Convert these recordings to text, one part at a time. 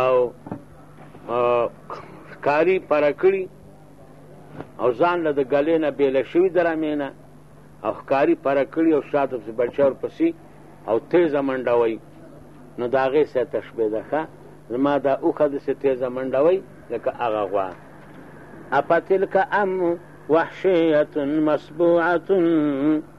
او ښکاري پره کړي او ځان له د ګلې نه بېله شوي د رمې نه او ښکاري پره کړي او شاته پسې بچی ورپسې او تیزه منډه وایي نو د هغې سره تشبیه ده ښه زما دا اوښه داسې تیزه منډه وایي لکه هغه غوا اپتلک ام وحشیة مسبوعة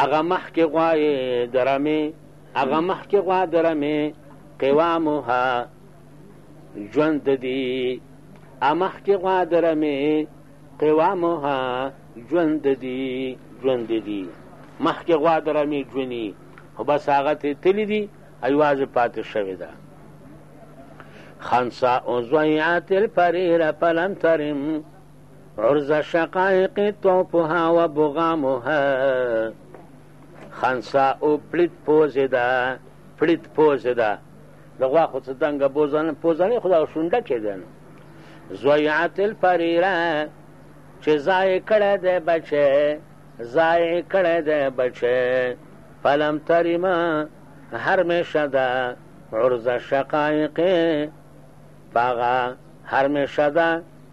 هغه مخکې غوا یې د رمې هغه مخکې غوا د رمې قوامها ژوند دي مخکې غوا د رمې قوامها ژوند دي ژوند دي مخکې غوا د رمې ژوني خو بس هغه ترې تللي دي یوازې پاتې شوې ده خنسا او ضیعت الفریره فلم ترم عرض شقائق توپها و بغامها خنسا او پلیت پوزه ده پلیت پوزه ده د غوا خو څه دنګه بوزنه پوزنې خو دغه شونډه کې دی نو ضیعت الفریره چې ضایع کړی دی بچی ضایع کړی دی بچی فلم تریمه هر میشه ده عرض شقایقې په هغه هر میشه ده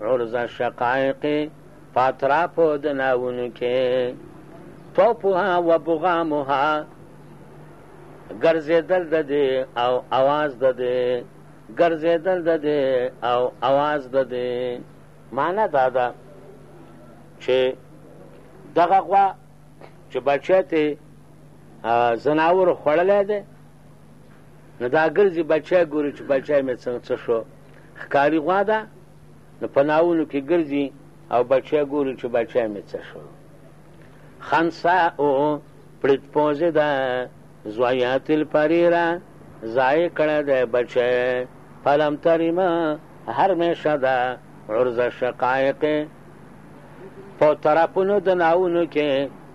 عرضه شقائق پاتراپو د ناونو کې توپها و بغامها ګرځېدل د دې او اواز د دې ګرځېدل د دې او اواز د دې معنا دا ده چې دغه غوا چې بچی ته زناور خوړلی دی نو دا ګرځي بچی ګوري چې بچی مې څنګه څه شو ښکاري غوا ده، نو په ناوونو کې ګرځي او بچی ګوري چې بچی مې څه شو. خنسا او پړیت پوزې ده، زویاتل پریرا ځای کړی دی بچی پلم تریمه هر میشه ده عرضه شقایق په طرفونو د ناوونو کې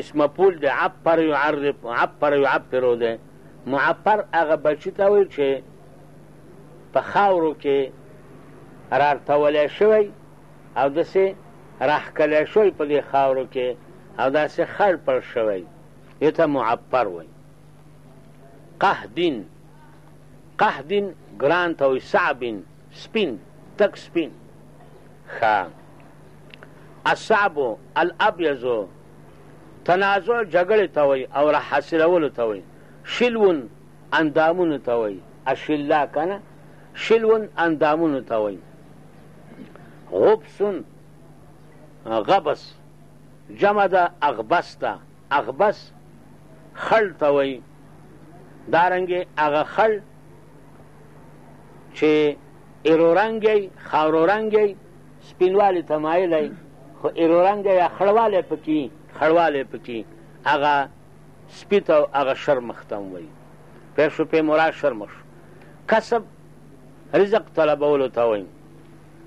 اسم مفعول د عبر يعرف عبر يعبر ده معبر هغه بچی ته وایي چې په خاورو کې رارتولی شوی او داسې راښکلی شوی په دې خاورو کې او داسې خړ پړ شوی دې ته معبر وایي قهدین قهدین ګران ته وایي صعبین سپین تک سپین ښه الصعب الابیض تنازع جګړې ته وایي او را حاصلولو ته وایي شلون اندامونو ته وایي اشلا که نه شلون اندامونو ته وایي غبسون غبس جمع ده اغبس ته اغبس خړ ته وایي دارنګې هغه خړ چې ایرو رنګ یی، خاورو رنګ یی، سپینوالی ته مایل یی، خو ایرو رنګ یی خړوالی پکی خړوالی پکی هغه سپی ته او هغه شر مخ ته هم وایي. پوه شو پې مراد شر مخ شو. کسب رزق طلبولو ته وایي.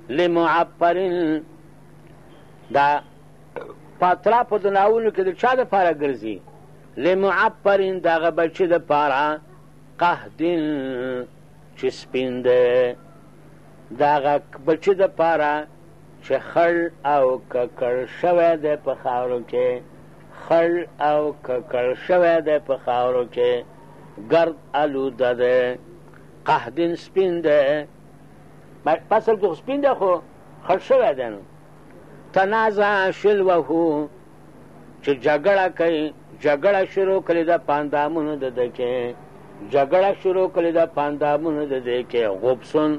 لمعبر دا په اطرافو د ناولونو کې د چا دپاره ګرځي لمعبر د هغه بچي دپاره قهد چې سپین دی دا غک بچی د پاره چې خړ او ککړ شوی دی په خاورو کې خړ او ککړ شوی دی په خاورو کې ګرد الوده دی قهدین سپین دی پسل کې سپین دی خو خړ شوی دی نو تنازع شلوه چې جګړه کوي جګړه شروع کړې ده په اندامونو د ده کې جګړه شروع کړې ده په اندامونو د ده کې غوبسون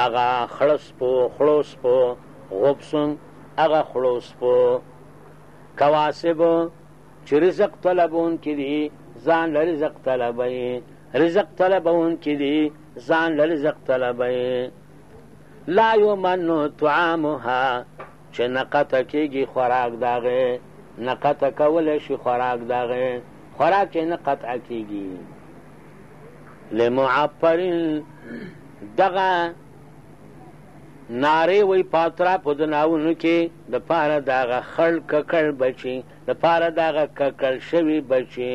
هغه خړه سپو خړو سپو غوبسون هغه خړو سپو کواسبو چې رزق طلبون کې دي ځان له رزق طلبوي رزق طلبون کې دي ځان له رزق طلبوي لا یمنو طعامها چه نه قطع کیږی خوراک د هغه نه قطع کولی شي خوراک د هغه خوراک یې نه قطع کیږي لمعفرین دغه نارې وی پاترا په دناونو کې د پاره دغه خړ ککړ بچي د پاره دغه ککړ شوی بچي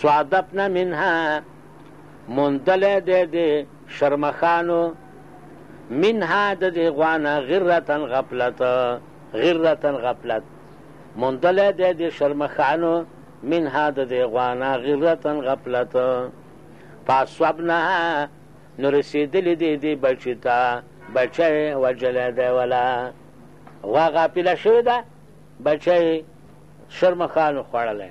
صادفنا منها موندلی دی د شرمخانو منها د دې غوانه غرتا غفلت غرتا غفلت موندلی دی د شرمخانو منها د دې غوانه غرتا غفلت فاصوبناها نو رسېدلی دی دې بچي ته بچی وجلی دی ولا غوا غافله شوې ده بچی شرمخانو خوړلی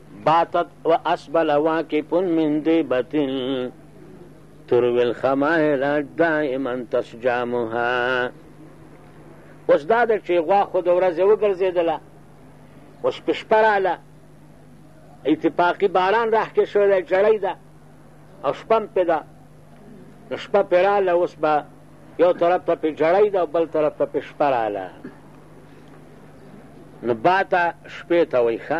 باتت و اسبل واقف من دیبت تروی الخمائل دائما تسجامها اوس دا ده چې غوا خو د ورځې وګرځېدله اوس په شپه راله اتفاقي باران راښکې شوی دی جړۍ ده او شپه هم پې ده نو شپه پې راله اوس به یو طرف ته پې جړۍ ده او بل طرف ته پې شپه راله نو باته شپې ته وایي ښه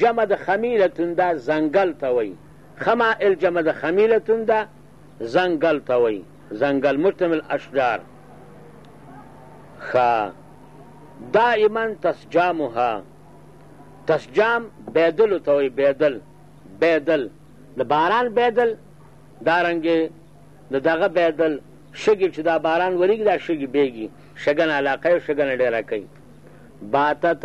جمع د خمیلة ده ځنګل ته وایی خما ال جمع د خمیلة ده ځنګل ته وایی ځنګل مجتمع الاشجار ښه دائما تسجامها تسجام بیدل ته وایی بیدل بیدل د باران بیدل دارنګې د دغه بیدل شګې چې دا باران وریږي دا شګې بیږي شګنه علاقه یې شګنه ډېره کوي باتت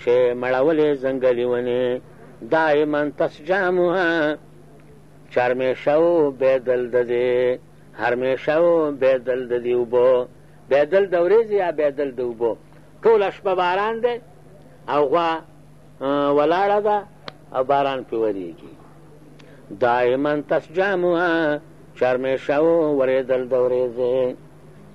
چې مړولې ځنګلي ونې دایما تس جام وه چې هرمیشه و بېدل د دې هرمیشه و بېدل د دې اوبو بېدل د ورېځې یا بېدل د اوبو ټوله شپه باران دی او غوا ولاړه ده او باران پې ورېږي دایما تس جام وه چې هرمیشه و ورېدل د ورېځې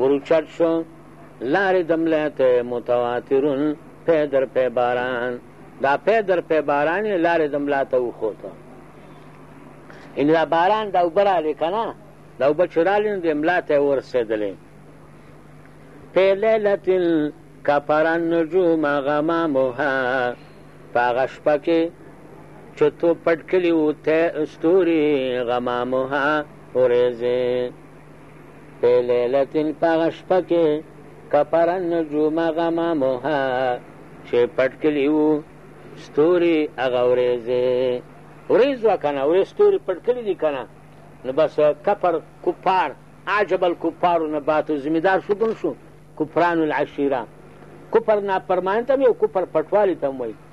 وروچت شو لارې د ملې ته متواترون پی در پی باران دا پی در پی باران یې لارې د ملا ته وخوته یعنې دا باران دا اوبه راغلې که نه دا اوبه چې راغلې نو د ملا ته یې ورسېدلې پی لیلة کفر النجوم غمامها په هغه شپه کې چې تو پټ کړي وو ته ستوري غمامها ورېځې فی لیلة په هغه شپه کې کفر النجوم غمامها چې پټ کړي وو ستوري هغه ورېځې ورېځ وه که نه ورېځ ستوري پټ کړي دي که نه نو بس کفر کفار عجب الکفار نبات زمیدار شو ګن شو کفران العشیره کفر نافرماني ته هم یو کفر پټوالي ته هم وایي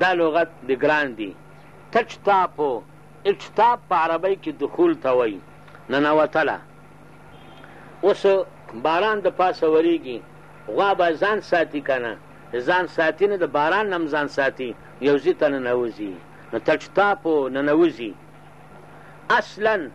دا لغت د ګران دی تچتاپو اچتاب په عربی کې دخول ته وایي ننوتله اوس باران د پاسه وریږي غوا به ځان ساتي که نه ځان ساتي نه د باران نه هم ځان ساتي یو ځي ته ننوځي نو تچتاپو ننوځي اصلا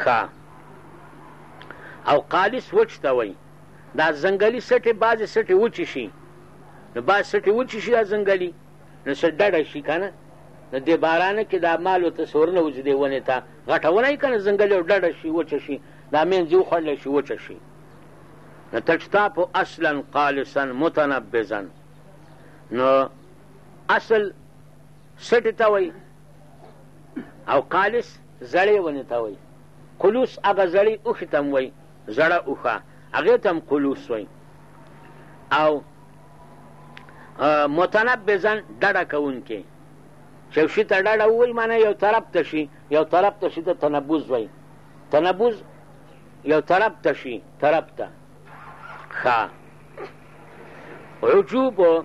ښه او قالس وچ ته وایي دا ځنګلي سټې بعضې سټې وچې شي نو بعض سټې وچې شي دا ځنګلي نو څه ډډه شي که نه نو دې بارانه کې دا مالو ته سورنه وځي دې ونې ته غټه ونه یې که نه ځنګلي او ډډه شي وچه شي دا منځ یې وخوړلی شي وچه شي نو تجتاپ اصلا قالصا متنبذا نو اصل سټې ته وایي او قالس زړې ونې ته وایي قلوس هغه زړې اوښې ته هم وایي زړه اوښه هغې ته هم قلوس وایي او متنبذا ډډه کوونکی چې یو شي ته ډډه ووایي معنی یو طرف ته شي یو طرف ته شي ته تنبوز وایي تنبوز یو طرف ته شي طرف ته ښه عجوب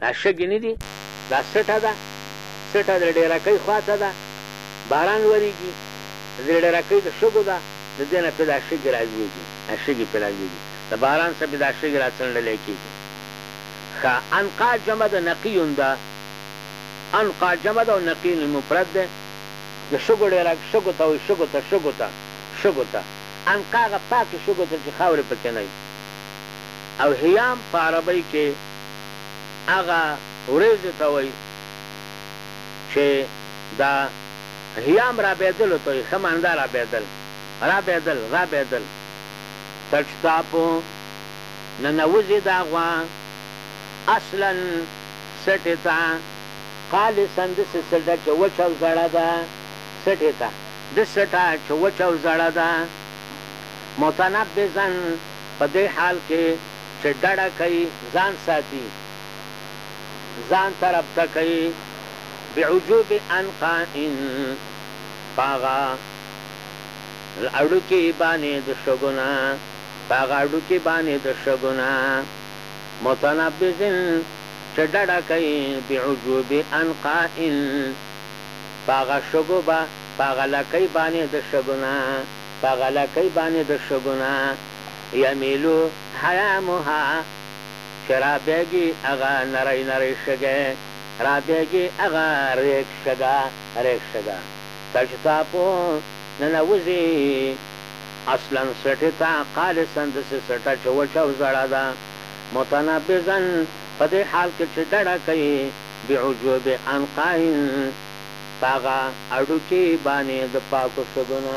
دا شګې نه دي دا سټه ده سټه د ډیرکۍ خواته ده باران وریږي د ډیرکۍ د شګو ده د دې نه پې دا شګې رالویږي دا شګې پې رالویږي د باران څخه پې دا شګې راڅنډلی کېږي ښه انقا جمع د نقیون ده انقا جمع ده او نقیون مفرد ده د شګو ډیرک شګو ته وایي شګو ته شګو ته شګو ته انقا هغه پاکې شګو ته چې خاورې پکې نه او هیام په عربۍ کې هغه ورېځې ته وایي چې د هیام رابېدلو ته وایي، ښه معنی ده رابېدل، رابېدل، رابېدل، تش تاپو ننوځي دا غوا اصلاً سټې ته، خالصاً داسې سټه چې وچه او زړه ده، سټې ته، داسې سټه چې وچه او زړه ده، متنبذاً په دې حال کې، چې ډډه کوي، ځان ساتي، ځان ته رابطه کوي، بعجوب انقاء، په هغه هډوکي باندې د شګو نه، په هغه هډوکي باندې د شګو نه، متنبذ، چې ډډه کوي، بعجوب انقاء، په هغه شګو، په هغه لکۍ باندې د شګو نه، په هغه لکۍ باندې د شګو نه. یمیلو حیامها چې رابیږي هغه نری نری شګی رابیږي هغه ریګ شګه ریګ شګه تجتاپو ننوځي اصلا سټې ته قالصا داسې سټه چې وچه او زړه ده متنبذا په دې حال کې چې ډډه کوي بعجوب عنقاء په هغه هډوکي باندې د پاکو سږو نه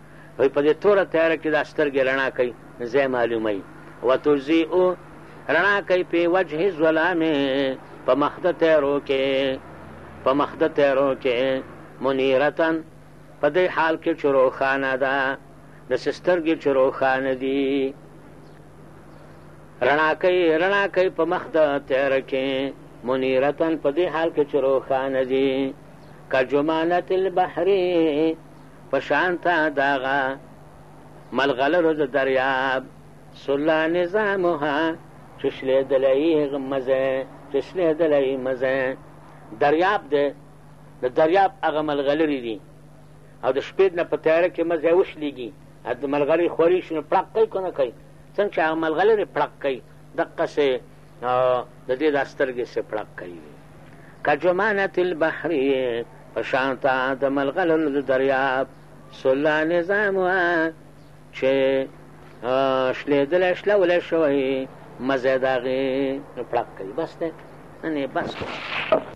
وایي په دې توره تیاره کې دا سترګې رڼا کوي ځای معلوموي وتضیء رڼا کوي په وجه ظلام په مخ د تیارو کې په مخ د تیارو کې منیرتن په دې حال کې چې روښانه ده داسې سترګې چې روښانه دي رڼا کوي رڼا کوي په مخ د تیاره کې منیرتن په دې حال کې چې روښانه دي که جمانت البحري په شان تا داغا ملغلرو د دریاب سلا نظامها چشلېدلی مزه چشلېدلی مزه دریاب دی د دریاب هغه ملغلرې دي او د شپې نه په تیاره کې مزه وشلېږي د ملغلرې خورې شي نو پړق کوي که نه کوي څنګه چې هغه ملغلرې پړق کوي دقسې د دې دا سترګې سه پړق کوي کجمانت البحر په شان تا د ملغلو د دریاب سلا نظام چې شلېدلی شلولی شوی مزه د هغې نو پړق کوي بس دی نن یې بس کړو